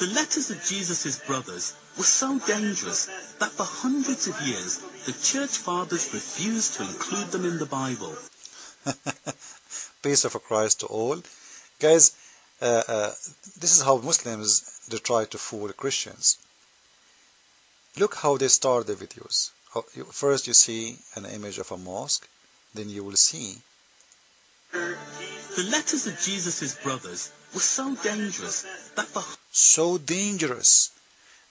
The letters of Jesus' brothers were so dangerous that for hundreds of years the church fathers refused to include them in the Bible. Peace of Christ to all. Guys, uh, uh, this is how Muslims they try to fool Christians. Look how they start the videos. First you see an image of a mosque, then you will see the letters of Jesus' brothers were so dangerous that for so dangerous.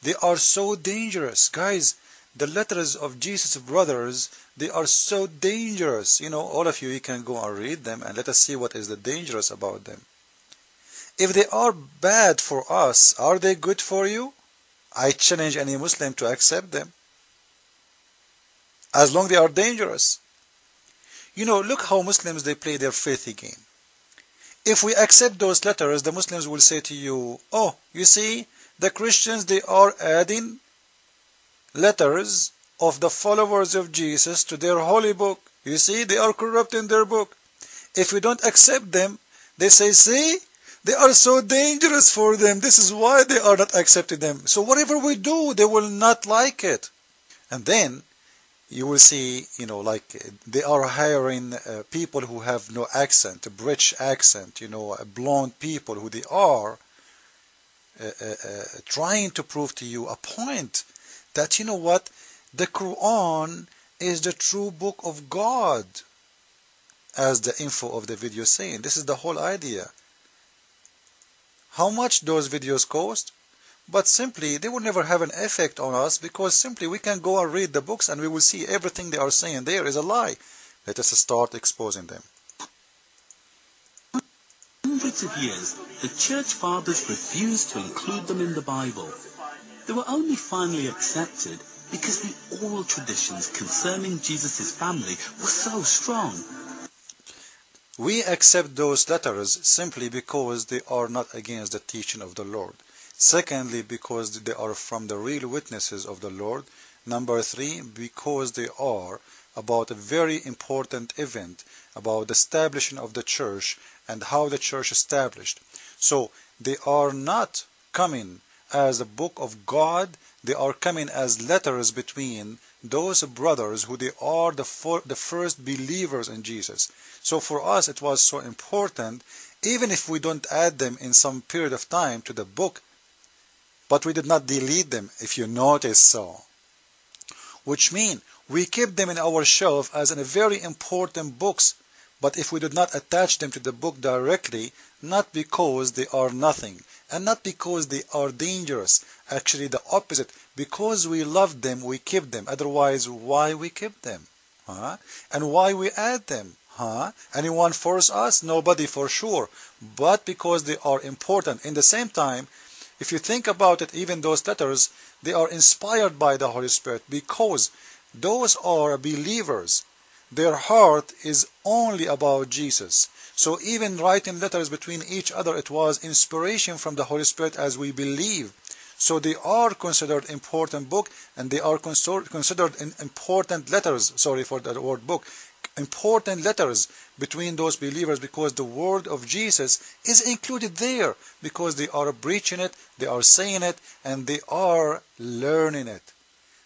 They are so dangerous. Guys, the letters of Jesus' brothers, they are so dangerous. You know, all of you, you can go and read them and let us see what is the dangerous about them. If they are bad for us, are they good for you? I challenge any Muslim to accept them. As long they are dangerous. You know, look how Muslims, they play their faithy game. If we accept those letters, the Muslims will say to you, oh, you see, the Christians, they are adding letters of the followers of Jesus to their holy book. You see, they are corrupting their book. If we don't accept them, they say, see, they are so dangerous for them. This is why they are not accepting them. So whatever we do, they will not like it. And then you will see, you know, like they are hiring uh, people who have no accent, a British accent, you know, blonde people who they are uh, uh, uh, trying to prove to you a point that, you know what, the Quran is the true book of God, as the info of the video saying. This is the whole idea. How much those videos cost? But simply, they will never have an effect on us because simply we can go and read the books and we will see everything they are saying there is a lie. Let us start exposing them. Hundreds of years, the church fathers refused to include them in the Bible. They were only finally accepted because the oral traditions concerning Jesus' family were so strong. We accept those letters simply because they are not against the teaching of the Lord. Secondly, because they are from the real witnesses of the Lord. Number three, because they are about a very important event about the establishing of the church and how the church established. So they are not coming as a book of God, they are coming as letters between those brothers who they are the, for, the first believers in Jesus. So for us it was so important, even if we don't add them in some period of time to the book, but we did not delete them, if you notice so. Which means we keep them in our shelf as in a very important books, but if we did not attach them to the book directly, not because they are nothing, and not because they are dangerous, actually the opposite, because we love them, we keep them. Otherwise, why we keep them? Huh? And why we add them? Huh? Anyone force us? Nobody for sure. But because they are important. In the same time, if you think about it, even those letters, they are inspired by the Holy Spirit because those are believers. Their heart is only about Jesus. So even writing letters between each other, it was inspiration from the Holy Spirit as we believe. So they are considered important book and they are considered important letters. Sorry for that word book important letters between those believers because the word of Jesus is included there because they are preaching it, they are saying it, and they are learning it.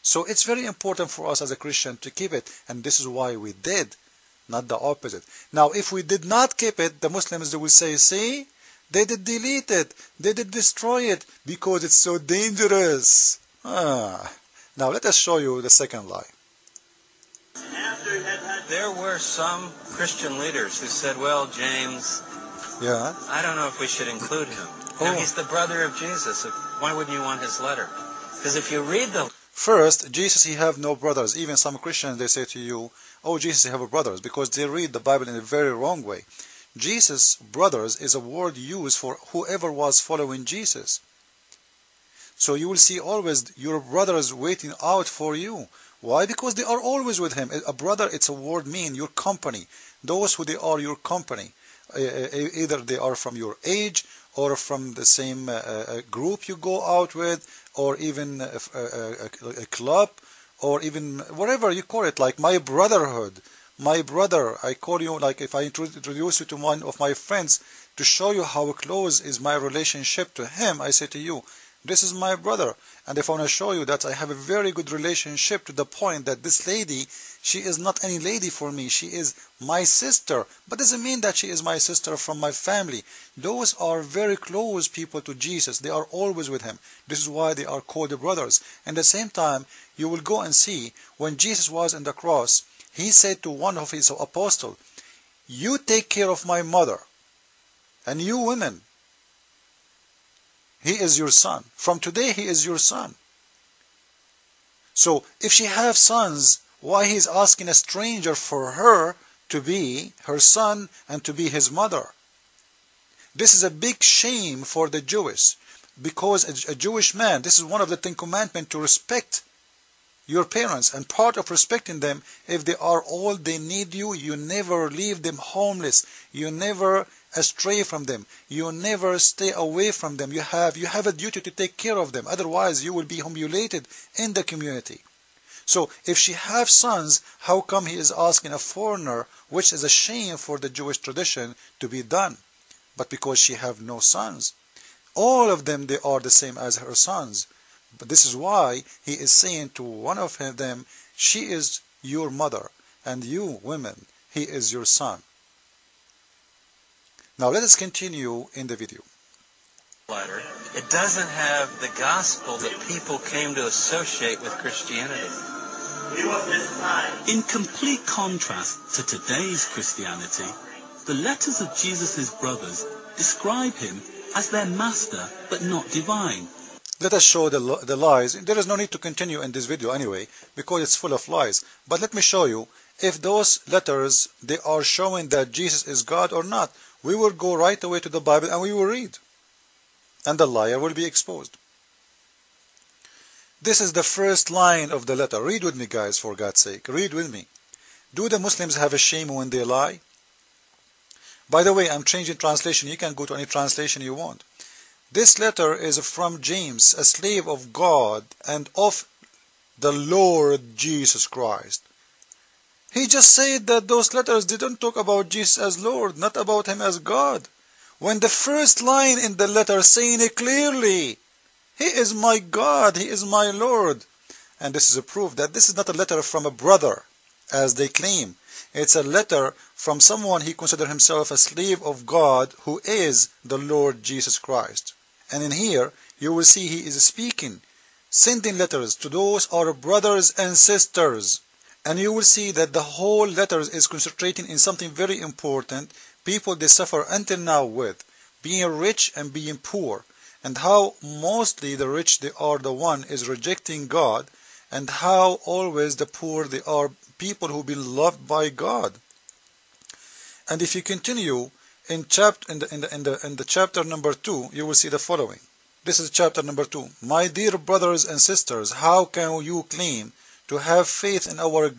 So it's very important for us as a Christian to keep it, and this is why we did, not the opposite. Now, if we did not keep it, the Muslims they will say, see, they did delete it, they did destroy it because it's so dangerous. Ah. Now let us show you the second lie. There were some Christian leaders who said, well, James, yeah. I don't know if we should include him. Oh. Now, he's the brother of Jesus. Why wouldn't you want his letter? Because if you read the First, Jesus, he have no brothers. Even some Christians, they say to you, oh, Jesus, he have brothers, because they read the Bible in a very wrong way. Jesus, brothers, is a word used for whoever was following Jesus. So you will see always your brothers waiting out for you. Why? Because they are always with him. A brother, it's a word mean, your company. Those who they are your company. Either they are from your age or from the same uh, uh group you go out with or even uh, a, a, uh, a, club or even whatever you call it, like my brotherhood. My brother, I call you like if I introduce you to one of my friends to show you how close is my relationship to him, I say to you, This is my brother. And if I want to show you that I have a very good relationship to the point that this lady, she is not any lady for me. She is my sister. But doesn't mean that she is my sister from my family. Those are very close people to Jesus. They are always with him. This is why they are called the brothers. And at the same time, you will go and see when Jesus was on the cross, he said to one of his apostles, you take care of my mother. And you women, he is your son. From today, he is your son. So if she have sons, why he's asking a stranger for her to be her son and to be his mother? This is a big shame for the Jewish because a, Jewish man, this is one of the Ten Commandments to respect your parents and part of respecting them. If they are old they need you you never leave them homeless. You never astray from them. You never stay away from them. You have you have a duty to take care of them. Otherwise you will be humiliated in the community. So if she have sons how come he is asking a foreigner which is a shame for the jewish tradition to be done? But because she have no sons. All of them they are the same as her sons but this is why he is saying to one of them, She is your mother, and you, women, he is your son. Now let us continue in the video. Letter, It doesn't have the gospel that people came to associate with Christianity. In complete contrast to today's Christianity, the letters of Jesus' brothers describe him as their master but not divine let us show the, the lies. There is no need to continue in this video anyway, because it's full of lies. But let me show you, if those letters, they are showing that Jesus is God or not, we will go right away to the Bible and we will read. And the liar will be exposed. This is the first line of the letter. Read with me, guys, for God's sake. Read with me. Do the Muslims have a shame when they lie? By the way, I'm changing translation. You can go to any translation you want. This letter is from James, a slave of God and of the Lord Jesus Christ. He just said that those letters didn't talk about Jesus as Lord, not about him as God. When the first line in the letter saying it clearly, He is my God, He is my Lord. And this is a proof that this is not a letter from a brother, as they claim. It's a letter from someone he considered himself a slave of God who is the Lord Jesus Christ. And in here, you will see he is speaking, sending letters to those our brothers and sisters. And you will see that the whole letter is concentrating in something very important people they suffer until now with being rich and being poor and how mostly the rich they are the one is rejecting God and how always the poor they are people who be loved by God. And if you continue in chapter in the, in the in the in the chapter number 2 you will see the following. This is chapter number 2 my dear brothers and sisters how can you claim to have faith in our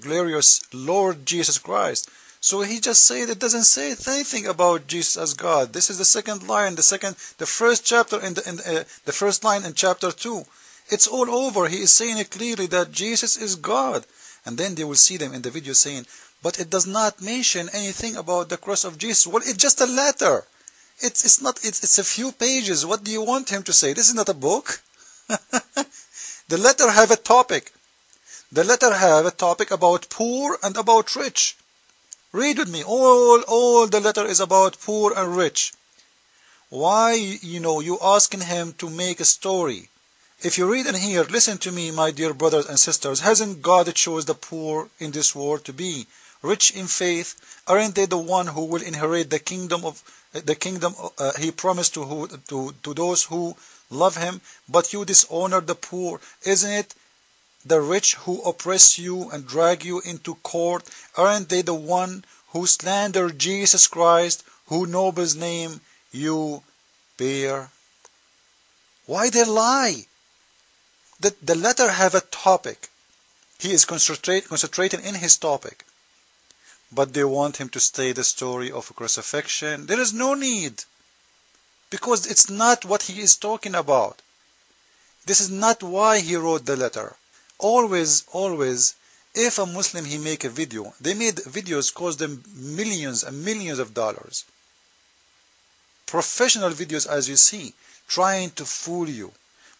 glorious lord jesus christ? So he just said it doesn't say anything about jesus as god. This is the second line the second the first chapter in the in the, uh, the first line in chapter 2 it's all over. He is saying it clearly that jesus is god and then they will see them in the video saying but it does not mention anything about the cross of Jesus. Well, it's just a letter. It's, it's not, it's, it's a few pages. What do you want him to say? This is not a book. the letter have a topic. The letter have a topic about poor and about rich. Read with me. All, all the letter is about poor and rich. Why, you know, you asking him to make a story. If you read and hear, listen to me, my dear brothers and sisters. Hasn't God chose the poor in this world to be rich in faith, aren't they the one who will inherit the kingdom of the kingdom uh, he promised to, who, to to those who love him? But you dishonor the poor, isn't it? The rich who oppress you and drag you into court, aren't they the one who slander Jesus Christ, who nobles name you bear? Why they lie? The, the letter have a topic. He is concentrate, concentrating in his topic but they want him to stay the story of a crucifixion. There is no need because it's not what he is talking about. This is not why he wrote the letter. Always, always, if a Muslim he make a video, they made videos cost them millions and millions of dollars. professional videos as you see, trying to fool you.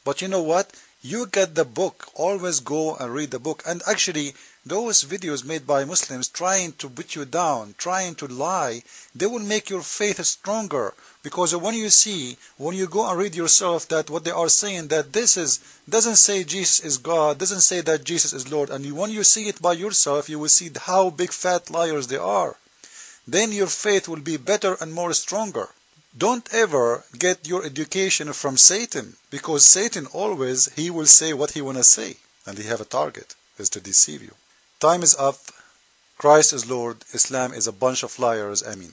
But you know what? You get the book. Always go and read the book. And actually, those videos made by Muslims trying to put you down, trying to lie, they will make your faith stronger. Because when you see, when you go and read yourself that what they are saying, that this is, doesn't say Jesus is God, doesn't say that Jesus is Lord. And when you see it by yourself, you will see how big fat liars they are. Then your faith will be better and more stronger. Don't ever get your education from Satan because Satan always he will say what he wanna say and he have a target is to deceive you. Time is up. Christ is Lord. Islam is a bunch of liars. I mean.